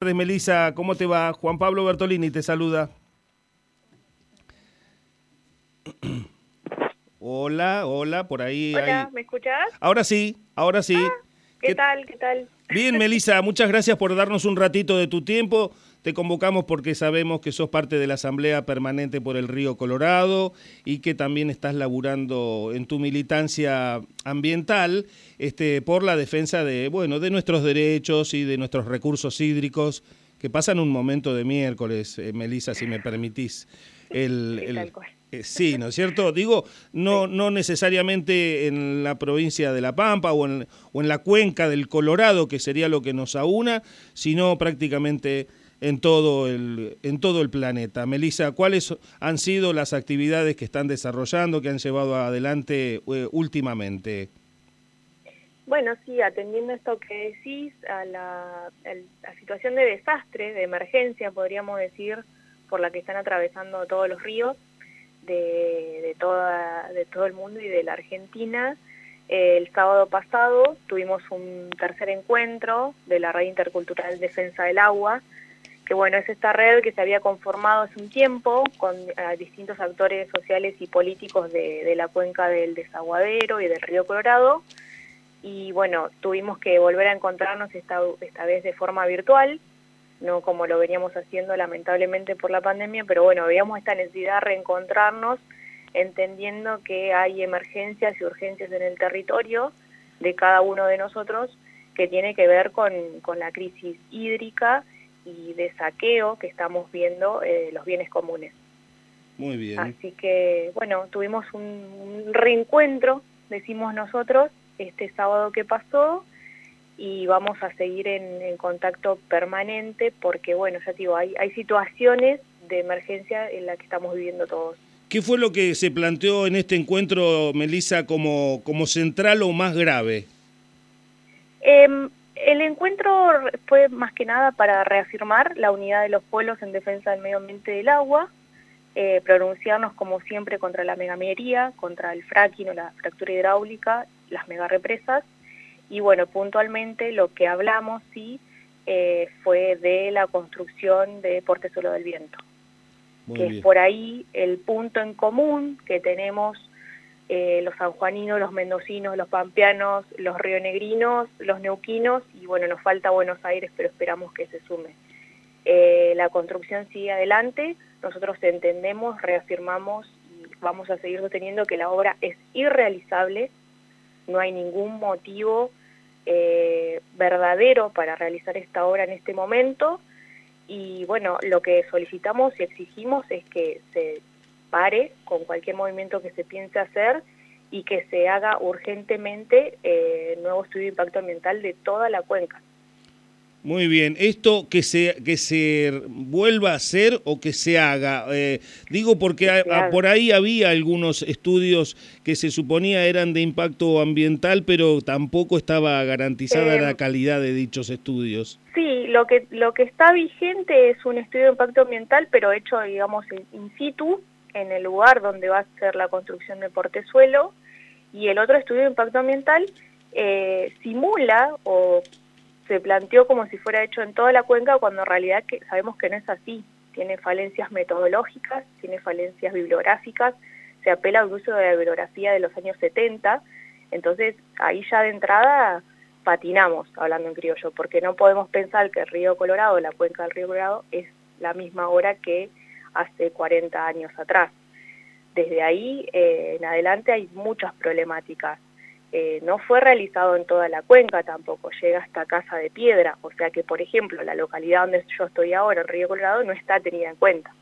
tardes, Melisa. ¿Cómo te va? Juan Pablo Bertolini te saluda. Hola, hola, por ahí. Hola, ¿me escuchás? Ahora sí, ahora sí. Ah, ¿qué, tal? ¿Qué tal? Bien, Melisa, muchas gracias por darnos un ratito de tu tiempo. Te convocamos porque sabemos que sos parte de la Asamblea Permanente por el Río Colorado y que también estás laburando en tu militancia ambiental este, por la defensa de, bueno, de nuestros derechos y de nuestros recursos hídricos que pasan un momento de miércoles, eh, Melisa, si me permitís. El, eh, sí, ¿no es cierto? Digo, no, no necesariamente en la provincia de La Pampa o en, o en la cuenca del Colorado, que sería lo que nos aúna, sino prácticamente en todo el, en todo el planeta. Melissa, ¿cuáles han sido las actividades que están desarrollando, que han llevado adelante eh, últimamente? Bueno, sí, atendiendo esto que decís, a la, la, situación de desastre, de emergencia, podríamos decir, por la que están atravesando todos los ríos de, toda, de todo el mundo y de la Argentina, el sábado pasado tuvimos un tercer encuentro de la Red Intercultural Defensa del Agua, que bueno, es esta red que se había conformado hace un tiempo con uh, distintos actores sociales y políticos de, de, la cuenca del desaguadero y del río Colorado. Y bueno, tuvimos que volver a encontrarnos esta, esta vez de forma virtual, no como lo veníamos haciendo lamentablemente por la pandemia, pero bueno, veíamos esta necesidad de reencontrarnos entendiendo que hay emergencias y urgencias en el territorio de cada uno de nosotros que tiene que ver con, con la crisis hídrica y de saqueo que estamos viendo eh, los bienes comunes. Muy bien. Así que, bueno, tuvimos un, un, reencuentro, decimos nosotros, este sábado que pasó y vamos a seguir en, en contacto permanente porque, bueno, ya digo, hay, hay situaciones de emergencia en las que estamos viviendo todos. ¿Qué fue lo que se planteó en este encuentro, Melissa, como, como central o más grave? Eh, el encuentro fue más que nada para reafirmar la unidad de los pueblos en defensa del medio ambiente del agua, eh, pronunciarnos como siempre contra la megaminería, contra el fracking o la fractura hidráulica, las megarepresas, y bueno, puntualmente lo que hablamos sí eh, fue de la construcción de Portezuelo del Viento, Muy que bien. es por ahí el punto en común que tenemos eh, los sanjuaninos, los mendocinos, los pampeanos, los rionegrinos, los neuquinos y bueno, nos falta Buenos Aires, pero esperamos que se sume. Eh, la construcción sigue adelante, nosotros entendemos, reafirmamos y vamos a seguir sosteniendo que la obra es irrealizable, no hay ningún motivo eh, verdadero para realizar esta obra en este momento y bueno, lo que solicitamos y exigimos es que se pare con cualquier movimiento que se piense hacer y que se haga urgentemente eh, nuevo estudio de impacto ambiental de toda la cuenca. Muy bien, esto que se que se vuelva a hacer o que se haga, eh, digo porque a, a, por ahí había algunos estudios que se suponía eran de impacto ambiental, pero tampoco estaba garantizada eh, la calidad de dichos estudios. Sí, lo que lo que está vigente es un estudio de impacto ambiental, pero hecho digamos in situ en el lugar donde va a ser la construcción de portezuelo y el otro estudio de impacto ambiental eh, simula o se planteó como si fuera hecho en toda la cuenca cuando en realidad sabemos que no es así. Tiene falencias metodológicas, tiene falencias bibliográficas, se apela al uso de la bibliografía de los años 70, entonces ahí ya de entrada patinamos, hablando en criollo, porque no podemos pensar que el río Colorado, la cuenca del río Colorado, es la misma hora que hace 40 años atrás. Desde ahí eh, en adelante hay muchas problemáticas. Eh, no fue realizado en toda la cuenca tampoco, llega hasta Casa de Piedra, o sea que, por ejemplo, la localidad donde yo estoy ahora, el Río Colorado, no está tenida en cuenta.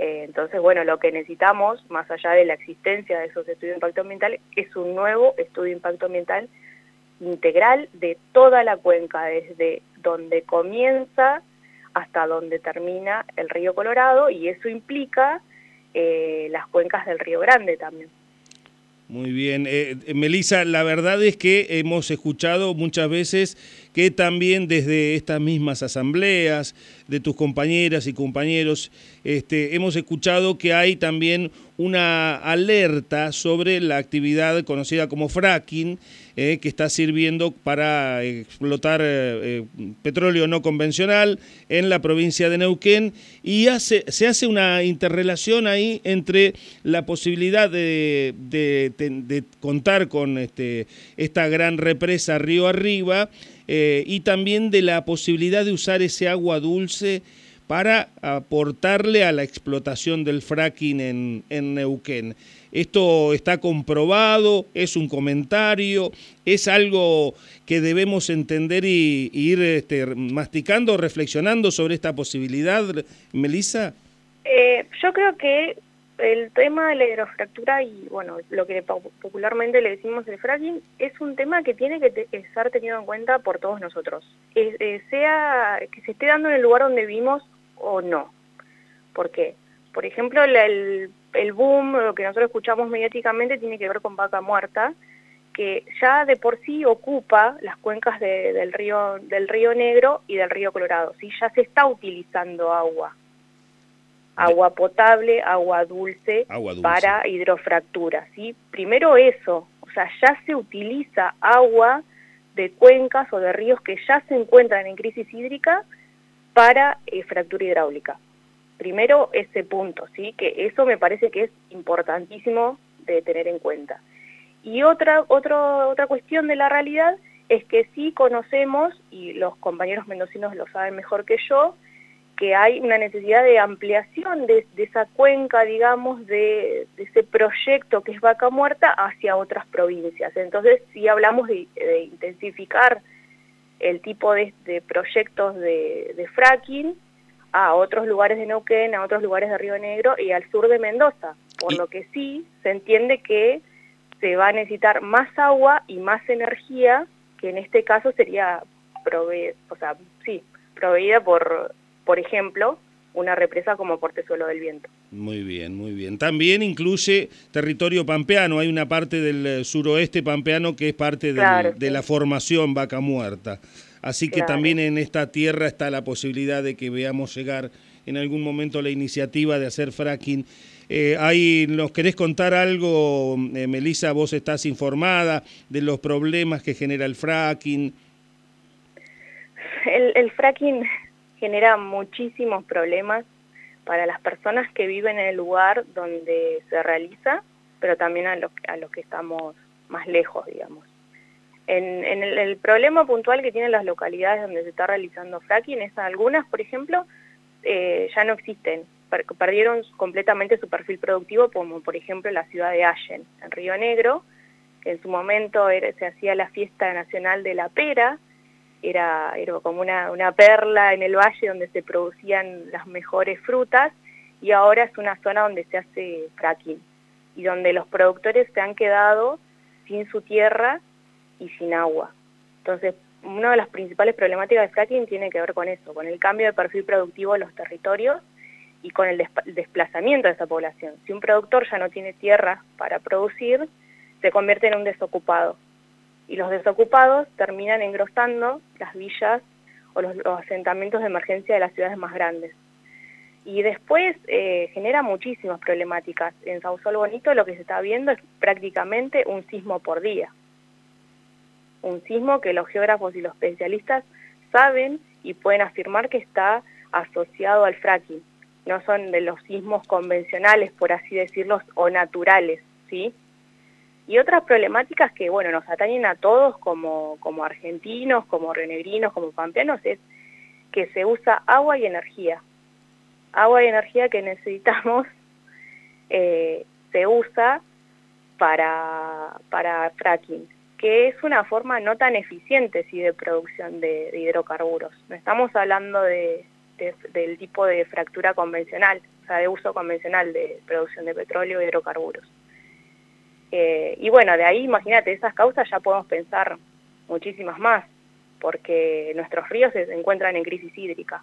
Eh, entonces, bueno, lo que necesitamos, más allá de la existencia de esos estudios de impacto ambiental, es un nuevo estudio de impacto ambiental integral de toda la cuenca, desde donde comienza hasta donde termina el río Colorado, y eso implica eh, las cuencas del Río Grande también. Muy bien. Eh, Melissa, la verdad es que hemos escuchado muchas veces que también desde estas mismas asambleas de tus compañeras y compañeros, este, hemos escuchado que hay también una alerta sobre la actividad conocida como fracking, eh, que está sirviendo para explotar eh, petróleo no convencional en la provincia de Neuquén. Y hace, se hace una interrelación ahí entre la posibilidad de, de contar con este, esta gran represa río arriba y también de la posibilidad de usar ese agua dulce para aportarle a la explotación del fracking en, Neuquén. Esto está comprobado, es un comentario, es algo que debemos entender y, ir este, masticando, reflexionando sobre esta posibilidad. Melissa. Eh, yo creo que el tema de la hidrofractura y bueno, lo que popularmente le decimos el fracking es un tema que tiene que estar tenido en cuenta por todos nosotros. Eh, sea que se esté dando en el lugar donde vivimos o no. ¿Por qué? Por ejemplo, el, el boom, lo que nosotros escuchamos mediáticamente, tiene que ver con vaca muerta, que ya de por sí ocupa las cuencas del, río, del río Negro y del río Colorado. ¿sí? Ya se está utilizando agua. Agua potable, agua dulce, agua dulce. para hidrofractura. ¿sí? Primero eso, o sea, ya se utiliza agua de cuencas o de ríos que ya se encuentran en crisis hídrica para eh, fractura hidráulica. Primero ese punto, ¿sí? que eso me parece que es importantísimo de tener en cuenta. Y otra, otra cuestión de la realidad es que sí conocemos, y los compañeros mendocinos lo saben mejor que yo, que hay una necesidad de ampliación de, esa cuenca, digamos, de, ese proyecto que es Vaca Muerta hacia otras provincias. Entonces, si hablamos de intensificar el tipo de, proyectos de, fracking a otros lugares de Neuquén, a otros lugares de Río Negro y al sur de Mendoza, por lo que sí se entiende que se va a necesitar más agua y más energía, que en este caso sería prove o sea, sí, proveída por, por ejemplo, una represa como Portezuelo del Viento. Muy bien, muy bien. También incluye territorio pampeano, hay una parte del eh, suroeste pampeano que es parte de la formación Vaca Muerta. Así que también en esta tierra está la posibilidad de que veamos llegar en algún momento la iniciativa de hacer fracking. Eh, ahí ¿Nos querés contar algo, eh, Melissa? ¿Vos estás informada de los problemas que genera el fracking? El, el fracking genera muchísimos problemas para las personas que viven en el lugar donde se realiza, pero también a los, a los que estamos más lejos, digamos. En, el, problema puntual que tienen las localidades donde se está realizando fracking es algunas, por ejemplo, eh, ya no existen, perdieron completamente su perfil productivo, como por ejemplo la ciudad de Allen, en Río Negro, que en su momento se hacía la fiesta nacional de la pera, era, era como una, una perla en el valle donde se producían las mejores frutas y ahora es una zona donde se hace fracking y donde los productores se han quedado sin su tierra y sin agua. Entonces, una de las principales problemáticas de fracking tiene que ver con eso, con el cambio de perfil productivo de los territorios y con el desplazamiento de esa población. Si un productor ya no tiene tierra para producir, se convierte en un desocupado y los desocupados terminan engrosando las villas o los, asentamientos de emergencia de las ciudades más grandes. Y después eh, genera muchísimas problemáticas. En Sausol Bonito lo que se está viendo es prácticamente un sismo por día. Un sismo que los geógrafos y los especialistas saben y pueden afirmar que está asociado al fracking. No son de los sismos convencionales, por así decirlos, o naturales, ¿sí? Y otras problemáticas que, bueno, nos atañen a todos como, como argentinos, como renegrinos, como pampeanos, es que se usa agua y energía. Agua y energía que necesitamos eh, se usa para, para fracking, que es una forma no tan eficiente sí, de producción de, hidrocarburos. No estamos hablando de, del tipo de fractura convencional, o sea, de uso convencional de producción de petróleo e hidrocarburos. Eh, y bueno, de ahí, imagínate, esas causas ya podemos pensar muchísimas más, porque nuestros ríos se encuentran en crisis hídrica.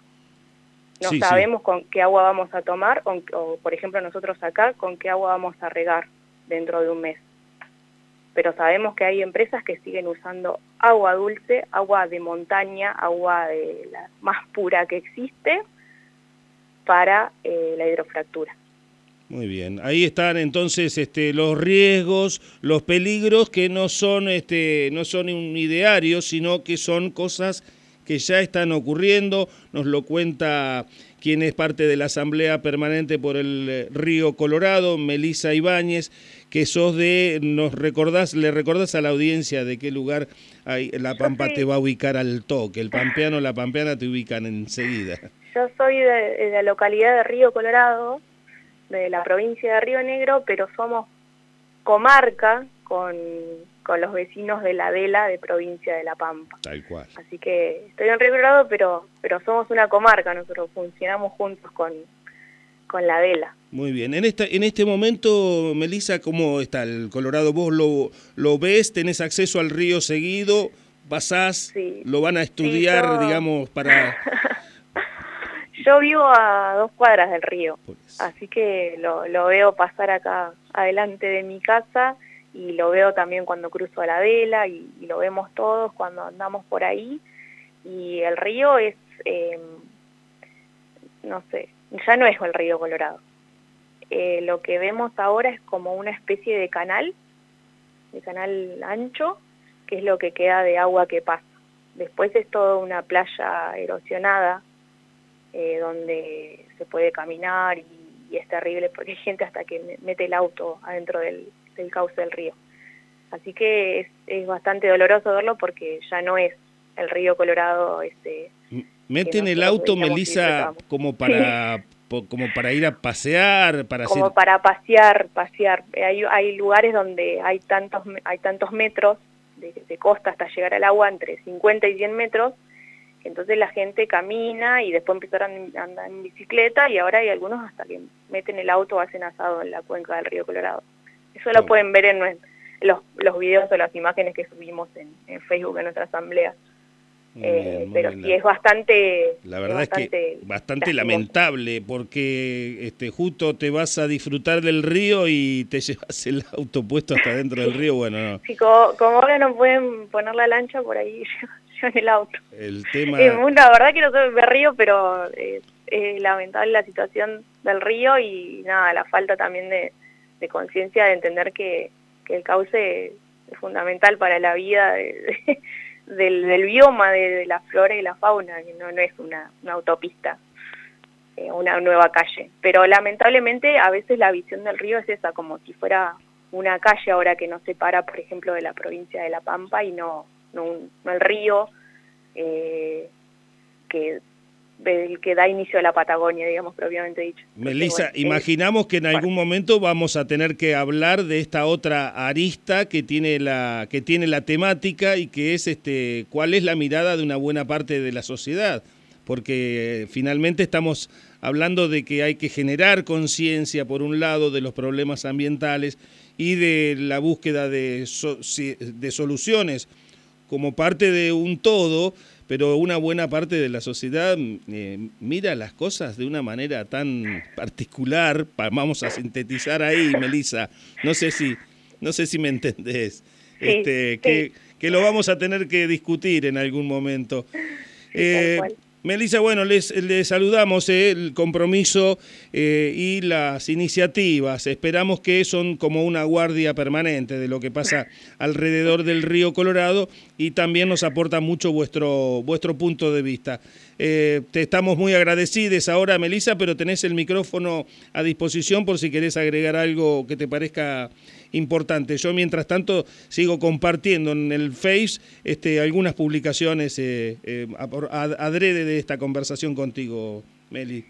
No sabemos con qué agua vamos a tomar, o, por ejemplo nosotros acá, con qué agua vamos a regar dentro de un mes. Pero sabemos que hay empresas que siguen usando agua dulce, agua de montaña, agua de la más pura que existe, para eh, la hidrofractura. Muy bien, ahí están entonces este, los riesgos, los peligros que no son, este, no son un ideario, sino que son cosas que ya están ocurriendo. Nos lo cuenta quien es parte de la Asamblea Permanente por el eh, Río Colorado, Melisa Ibáñez, que sos de, nos recordás, le recordás a la audiencia de qué lugar hay, la Pampa te va a ubicar al toque, el pampeano, la pampeana te ubican enseguida. Yo soy de la localidad de Río Colorado, de la provincia de Río Negro, pero somos comarca con, con los vecinos de la Vela de provincia de La Pampa. Tal cual. Así que estoy en Río Colorado, pero, pero somos una comarca, nosotros funcionamos juntos con, con la Vela. Muy bien. En esta, en este momento, Melissa, ¿cómo está el Colorado? ¿Vos lo, lo ves? ¿Tenés acceso al río seguido? ¿Pasás? ¿Lo van a estudiar, digamos, para...? Yo vivo a dos cuadras del río, así que lo, lo, veo pasar acá adelante de mi casa y lo veo también cuando cruzo a la vela y, lo vemos todos cuando andamos por ahí. Y el río es, em, no sé, ya no es el río Colorado. Eh, lo que vemos ahora es como una especie de canal, de canal ancho, que es lo que queda de agua que pasa. Después es toda una playa erosionada eh, donde se puede caminar y, es terrible porque hay gente hasta que mete el auto adentro del, cauce del río. Así que es, bastante doloroso verlo porque ya no es el río Colorado. Este, Meten el auto, Melissa, como para... como para ir a pasear, para como para pasear, pasear. Hay, hay lugares donde hay tantos hay tantos metros de, de, costa hasta llegar al agua entre 50 y 100 metros entonces la gente camina y después empezaron a andar en bicicleta y ahora hay algunos hasta que meten el auto o hacen asado en la cuenca del río Colorado. Eso lo pueden ver en los, los videos o las imágenes que subimos en, Facebook en nuestra asamblea. Eh, pero sí es bastante la verdad es, que bastante lamentable porque este justo te vas a disfrutar del río y te llevas el auto puesto hasta dentro del río. Bueno no. Sí, como, como, ahora no pueden poner la lancha por ahí en el auto. El tema... la verdad que no soy de río, pero es, lamentable la situación del río y nada, la falta también de, conciencia de entender que, el cauce es fundamental para la vida del, bioma, de, la flora y la fauna, que no, no es una, autopista, eh, una nueva calle. Pero lamentablemente a veces la visión del río es esa, como si fuera una calle ahora que nos separa, por ejemplo, de la provincia de La Pampa y no, no, el río eh, que el que da inicio a la Patagonia, digamos, propiamente dicho. Melissa, imaginamos que en algún momento vamos a tener que hablar de esta otra arista que tiene la que tiene la temática y que es este cuál es la mirada de una buena parte de la sociedad, porque eh, finalmente estamos hablando de que hay que generar conciencia por un lado de los problemas ambientales y de la búsqueda de, de soluciones como parte de un todo, pero una buena parte de la sociedad eh, mira las cosas de una manera tan particular, vamos a sintetizar ahí, Melissa, no sé si, no sé si me entendés, este, Que, que, lo vamos a tener que discutir en algún momento. Eh, Melissa, bueno, les, saludamos eh, el compromiso eh, y las iniciativas. Esperamos que son como una guardia permanente de lo que pasa alrededor del río Colorado y también nos aporta mucho vuestro, vuestro punto de vista. Eh, te estamos muy agradecidos ahora, Melissa, pero tenés el micrófono a disposición por si querés agregar algo que te parezca importante. Yo, mientras tanto, sigo compartiendo en el Face este, algunas publicaciones eh, eh, adrede de esta conversación contigo, Meli.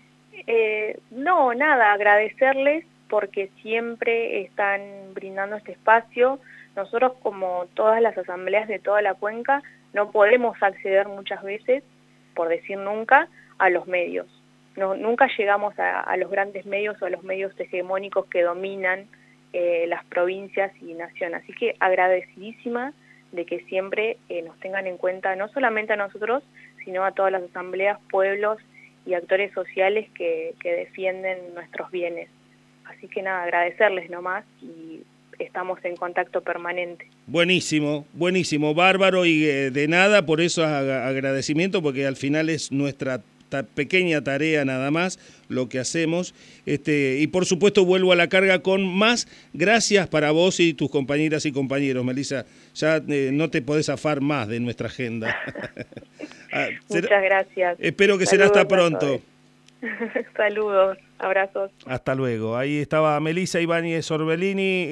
no, nada, agradecerles porque siempre están brindando este espacio. Nosotros, como todas las asambleas de toda la cuenca, no podemos acceder muchas veces por decir nunca, a los medios. No, nunca llegamos a, los grandes medios o a los medios hegemónicos que dominan eh, las provincias y naciones. Así que agradecidísima de que siempre eh, nos tengan en cuenta no solamente a nosotros, sino a todas las asambleas, pueblos y actores sociales que, que defienden nuestros bienes. Así que nada, agradecerles nomás y estamos en contacto permanente. Buenísimo, buenísimo, bárbaro y eh, de nada, por eso agradecimiento, porque al final es nuestra esta pequeña tarea nada más, lo que hacemos. Este, y por supuesto vuelvo a la carga con más gracias para vos y tus compañeras y compañeros, Melissa. Ya eh, no te podés afar más de nuestra agenda. Ah, Muchas gracias. Espero que será hasta pronto. Saludos, abrazos. Hasta luego. Ahí estaba Melissa Ibáñez Orbelini.